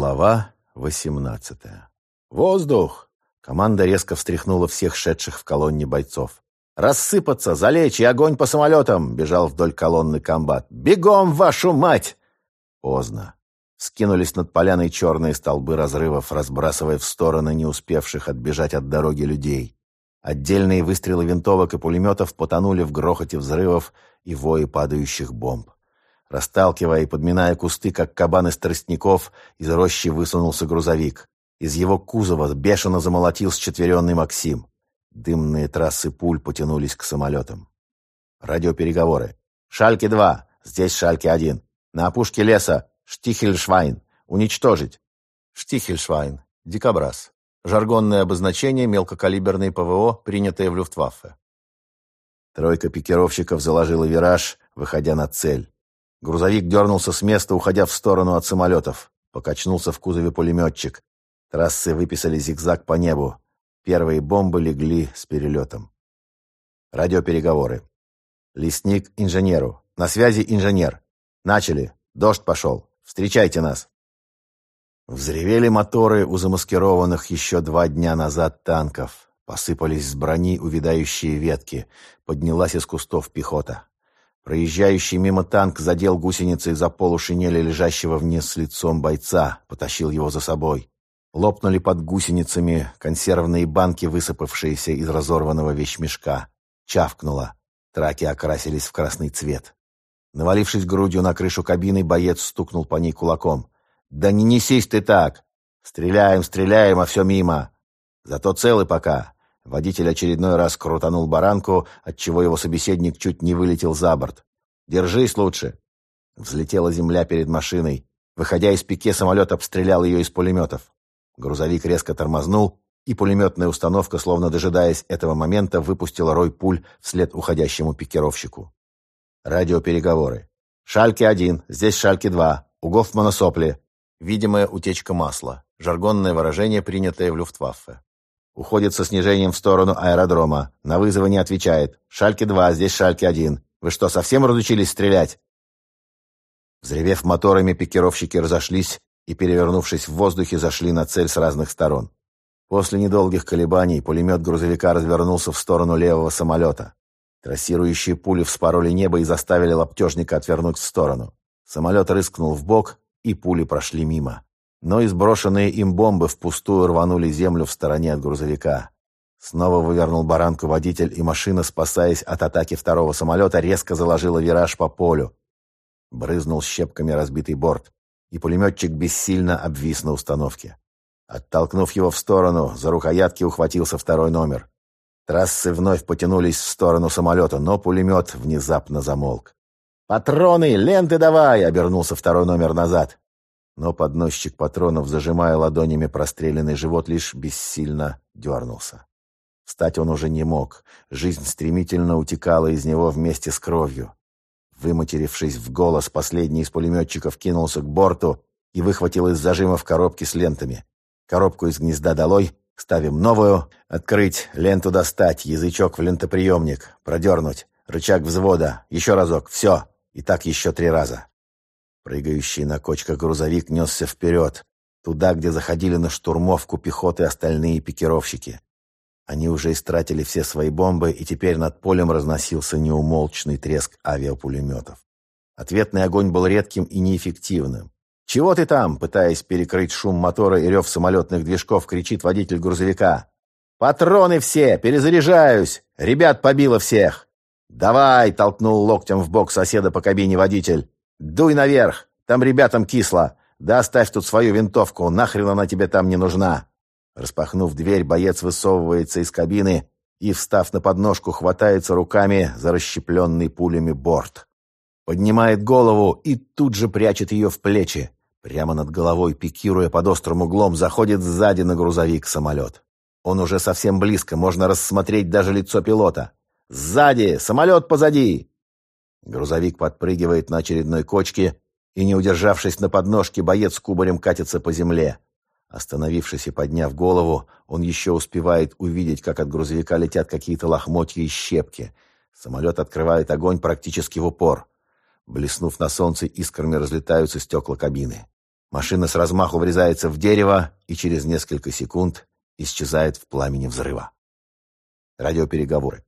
Глава 18. «Воздух!» Команда резко встряхнула всех шедших в колонне бойцов. «Рассыпаться! Залечь и огонь по самолетам!» бежал вдоль колонны комбат. «Бегом, вашу мать!» Поздно. Скинулись над поляной черные столбы разрывов, разбрасывая в стороны не успевших отбежать от дороги людей. Отдельные выстрелы винтовок и пулеметов потонули в грохоте взрывов и вое падающих бомб. Расталкивая и подминая кусты, как кабан из тростников, из рощи высунулся грузовик. Из его кузова бешено замолотил счетверенный Максим. Дымные трассы пуль потянулись к самолетам. Радиопереговоры. «Шальки-2! Здесь Шальки-1! На опушке леса! Штихельшвайн! Уничтожить!» Штихельшвайн. Дикобраз. Жаргонное обозначение мелкокалиберной ПВО, принятое в Люфтваффе. Тройка пикировщиков заложила вираж, выходя на цель. Грузовик дернулся с места, уходя в сторону от самолетов. Покачнулся в кузове пулеметчик. Трассы выписали зигзаг по небу. Первые бомбы легли с перелетом. Радиопереговоры. Лесник инженеру. На связи инженер. Начали. Дождь пошел. Встречайте нас. Взревели моторы у замаскированных еще два дня назад танков. Посыпались с брони увядающие ветки. Поднялась из кустов пехота. Проезжающий мимо танк задел гусеницей за полу шинели лежащего вниз с лицом бойца, потащил его за собой. Лопнули под гусеницами консервные банки, высыпавшиеся из разорванного вещмешка. Чавкнуло. Траки окрасились в красный цвет. Навалившись грудью на крышу кабины, боец стукнул по ней кулаком. «Да не несись ты так! Стреляем, стреляем, а все мимо! Зато целый пока. Водитель очередной раз крутанул баранку, отчего его собеседник чуть не вылетел за борт. «Держись лучше!» Взлетела земля перед машиной. Выходя из пике, самолет обстрелял ее из пулеметов. Грузовик резко тормознул, и пулеметная установка, словно дожидаясь этого момента, выпустила рой пуль вслед уходящему пикировщику. Радиопереговоры. «Шальки-1, здесь Шальки-2, у Гофмана сопли». Видимая утечка масла. Жаргонное выражение, принятое в Люфтваффе. Уходит со снижением в сторону аэродрома. На вызовы не отвечает. Шальки-2, здесь Шальки-1. Вы что, совсем разучились стрелять?» Взревев моторами, пикировщики разошлись и, перевернувшись в воздухе, зашли на цель с разных сторон. После недолгих колебаний пулемет грузовика развернулся в сторону левого самолета. Трассирующие пули вспороли небо и заставили лаптежника отвернуть в сторону. Самолет рыскнул в бок, и пули прошли мимо но и сброшенные им бомбы впустую рванули землю в стороне от грузовика. Снова вывернул баранку водитель, и машина, спасаясь от атаки второго самолета, резко заложила вираж по полю. Брызнул щепками разбитый борт, и пулеметчик бессильно обвис на установке. Оттолкнув его в сторону, за рукоятки ухватился второй номер. Трассы вновь потянулись в сторону самолета, но пулемет внезапно замолк. «Патроны! Ленты давай!» — обернулся второй номер назад. Но подносчик патронов, зажимая ладонями простреленный живот, лишь бессильно дернулся. Встать он уже не мог. Жизнь стремительно утекала из него вместе с кровью. Выматерившись в голос, последний из пулеметчиков кинулся к борту и выхватил из зажимов коробки с лентами. Коробку из гнезда долой, ставим новую, открыть, ленту достать, язычок в лентоприемник, продернуть, рычаг взвода, еще разок, все, и так еще три раза. Прыгающий на кочках грузовик несся вперед, туда, где заходили на штурмовку пехоты остальные пикировщики. Они уже истратили все свои бомбы, и теперь над полем разносился неумолчный треск авиапулеметов. Ответный огонь был редким и неэффективным. «Чего ты там?» — пытаясь перекрыть шум мотора и рев самолетных движков, кричит водитель грузовика. «Патроны все! Перезаряжаюсь! Ребят побило всех!» «Давай!» — толкнул локтем в бок соседа по кабине водитель. «Дуй наверх! Там ребятам кисло! Да оставь тут свою винтовку, нахрен она тебе там не нужна!» Распахнув дверь, боец высовывается из кабины и, встав на подножку, хватается руками за расщепленный пулями борт. Поднимает голову и тут же прячет ее в плечи. Прямо над головой, пикируя под острым углом, заходит сзади на грузовик самолет. Он уже совсем близко, можно рассмотреть даже лицо пилота. «Сзади! Самолет позади!» Грузовик подпрыгивает на очередной кочке, и, не удержавшись на подножке, боец кубарем катится по земле. Остановившись и подняв голову, он еще успевает увидеть, как от грузовика летят какие-то лохмотья и щепки. Самолет открывает огонь практически в упор. Блеснув на солнце, искрами разлетаются стекла кабины. Машина с размаху врезается в дерево и через несколько секунд исчезает в пламени взрыва. Радиопереговоры.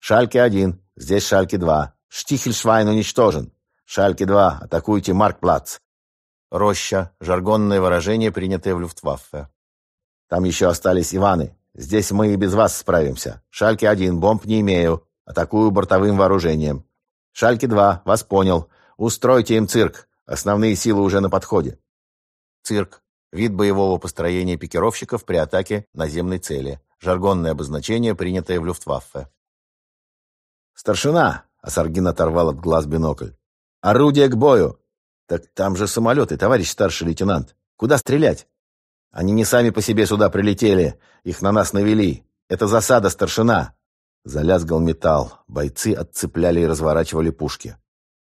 «Шальке-1, здесь Шальке-2. Штихельшвайн уничтожен. Шальке-2, атакуйте Маркплац». Роща, жаргонное выражение, принятое в Люфтваффе. Там еще остались Иваны. Здесь мы и без вас справимся. Шальке-1, бомб не имею. Атакую бортовым вооружением. Шальке-2, вас понял. Устройте им цирк. Основные силы уже на подходе. Цирк. Вид боевого построения пикировщиков при атаке наземной цели. Жаргонное обозначение, принятое в Люфтваффе. «Старшина!» — Асаргин оторвал от глаз бинокль. «Орудие к бою!» «Так там же самолеты, товарищ старший лейтенант. Куда стрелять?» «Они не сами по себе сюда прилетели. Их на нас навели. Это засада, старшина!» Залязгал металл. Бойцы отцепляли и разворачивали пушки.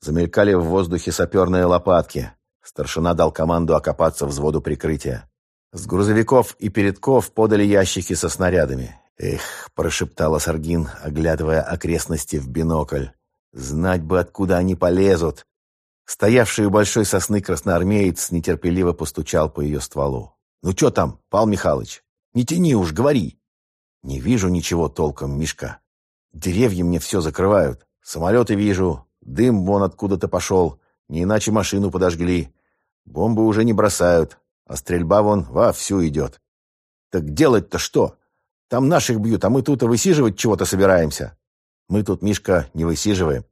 Замелькали в воздухе саперные лопатки. Старшина дал команду окопаться взводу прикрытия. С грузовиков и передков подали ящики со снарядами. «Эх», — прошептала Саргин, оглядывая окрестности в бинокль. «Знать бы, откуда они полезут!» Стоявший у большой сосны красноармеец нетерпеливо постучал по ее стволу. «Ну что там, Пал Михайлович? Не тяни уж, говори!» «Не вижу ничего толком, Мишка. Деревья мне все закрывают. Самолеты вижу, дым вон откуда-то пошел, не иначе машину подожгли. Бомбы уже не бросают, а стрельба вон вовсю идет. Так делать-то что? Там наших бьют, а мы тут высиживать чего-то собираемся. Мы тут, Мишка, не высиживаем,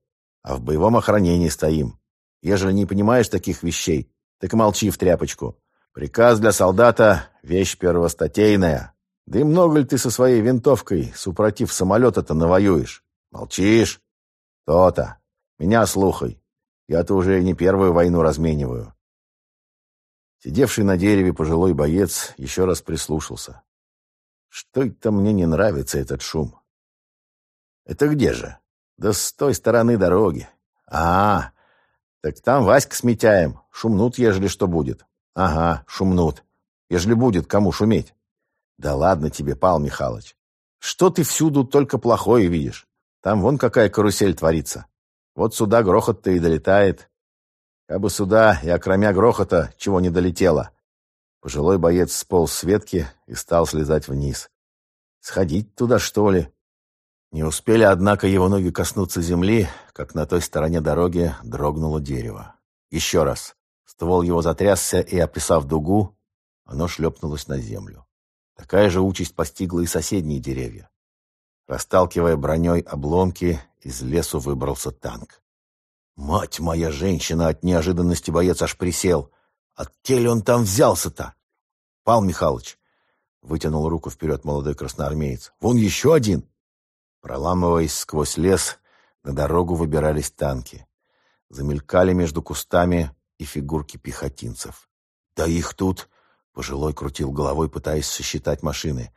а в боевом охранении стоим. Ежели не понимаешь таких вещей, так молчи в тряпочку. Приказ для солдата — вещь первостатейная. Да и много ли ты со своей винтовкой, супротив самолета-то, навоюешь? Молчишь? То-то. Меня слухай. Я-то уже не первую войну размениваю. Сидевший на дереве пожилой боец еще раз прислушался. Что это мне не нравится, этот шум? Это где же? Да с той стороны дороги. А, так там Васька с Митяем. Шумнут, ежели что будет. Ага, шумнут. Ежели будет, кому шуметь? Да ладно тебе, Павел Михайлович. Что ты всюду только плохое видишь? Там вон какая карусель творится. Вот сюда грохот-то и долетает. Кабы сюда и окромя грохота чего не долетело. Пожилой боец сполз с ветки и стал слезать вниз. Сходить туда, что ли? Не успели, однако, его ноги коснуться земли, как на той стороне дороги дрогнуло дерево. Еще раз. Ствол его затрясся, и, описав дугу, оно шлепнулось на землю. Такая же участь постигла и соседние деревья. Расталкивая броней обломки, из лесу выбрался танк. Мать моя женщина, от неожиданности боец аж присел. От ли он там взялся-то? Пал Михайлович, вытянул руку вперед молодой красноармеец. Вон еще один. Проламываясь сквозь лес, на дорогу выбирались танки. Замелькали между кустами и фигурки пехотинцев. Да их тут... Пожилой крутил головой, пытаясь сосчитать машины.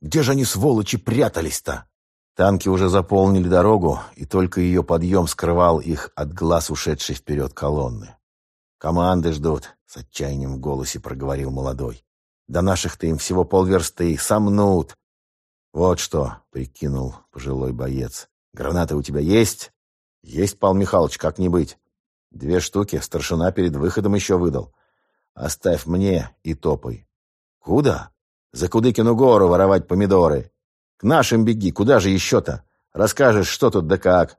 «Где же они, сволочи, прятались-то?» Танки уже заполнили дорогу, и только ее подъем скрывал их от глаз ушедшей вперед колонны. «Команды ждут», — с отчаянием в голосе проговорил молодой. «До наших-то им всего полверсты, сомнут». «Вот что», — прикинул пожилой боец. «Гранаты у тебя есть?» «Есть, Павел Михайлович, как не быть. Две штуки старшина перед выходом еще выдал. Оставь мне и топай». «Куда?» «За Кудыкину гору воровать помидоры. К нашим беги, куда же еще-то? Расскажешь, что тут да как.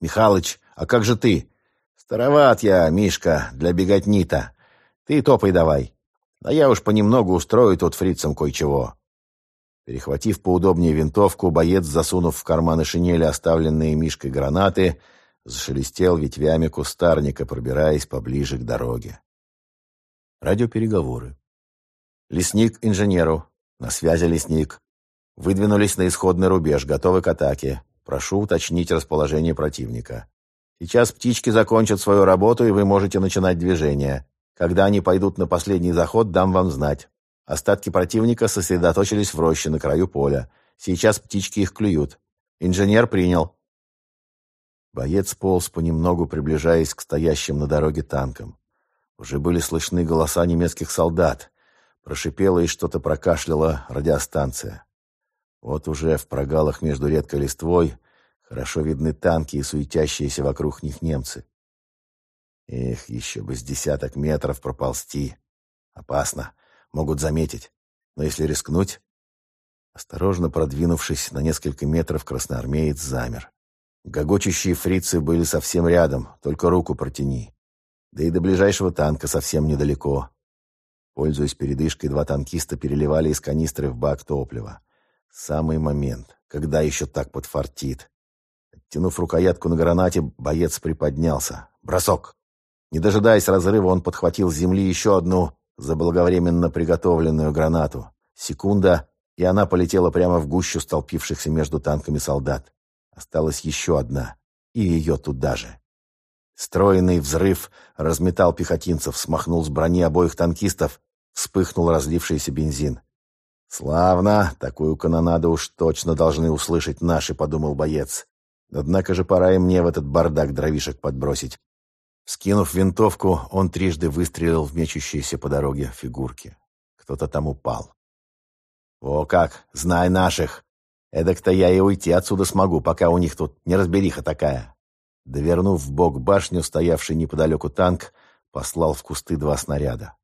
Михалыч, а как же ты? Староват я, Мишка, для беготни-то. Ты топай давай. А я уж понемногу устрою тут фрицам кое-чего. Перехватив поудобнее винтовку, боец, засунув в карманы шинели оставленные Мишкой гранаты, зашелестел ветвями кустарника, пробираясь поближе к дороге. Радиопереговоры. Лесник инженеру. На связи лесник. Выдвинулись на исходный рубеж, готовы к атаке. Прошу уточнить расположение противника. Сейчас птички закончат свою работу, и вы можете начинать движение. Когда они пойдут на последний заход, дам вам знать. Остатки противника сосредоточились в роще на краю поля. Сейчас птички их клюют. Инженер принял. Боец полз понемногу, приближаясь к стоящим на дороге танкам. Уже были слышны голоса немецких солдат. Прошипела и что-то прокашляла радиостанция. Вот уже в прогалах между редкой листвой хорошо видны танки и суетящиеся вокруг них немцы. Эх, еще бы с десяток метров проползти. Опасно. Могут заметить. Но если рискнуть... Осторожно продвинувшись на несколько метров, красноармеец замер. Гогочущие фрицы были совсем рядом, только руку протяни. Да и до ближайшего танка совсем недалеко. Пользуясь передышкой, два танкиста переливали из канистры в бак топлива. Самый момент, когда еще так подфартит. Оттянув рукоятку на гранате, боец приподнялся. Бросок! Не дожидаясь разрыва, он подхватил с земли еще одну заблаговременно приготовленную гранату. Секунда, и она полетела прямо в гущу столпившихся между танками солдат. Осталась еще одна, и ее туда же. Стройный взрыв разметал пехотинцев, смахнул с брони обоих танкистов, вспыхнул разлившийся бензин. «Славно! Такую канонаду уж точно должны услышать наши», — подумал боец. «Однако же пора и мне в этот бардак дровишек подбросить». Скинув винтовку, он трижды выстрелил в мечущиеся по дороге фигурки. Кто-то там упал. «О как! Знай наших! Эдак-то я и уйти отсюда смогу, пока у них тут неразбериха такая!» Довернув в бок башню, стоявший неподалеку танк, послал в кусты два снаряда.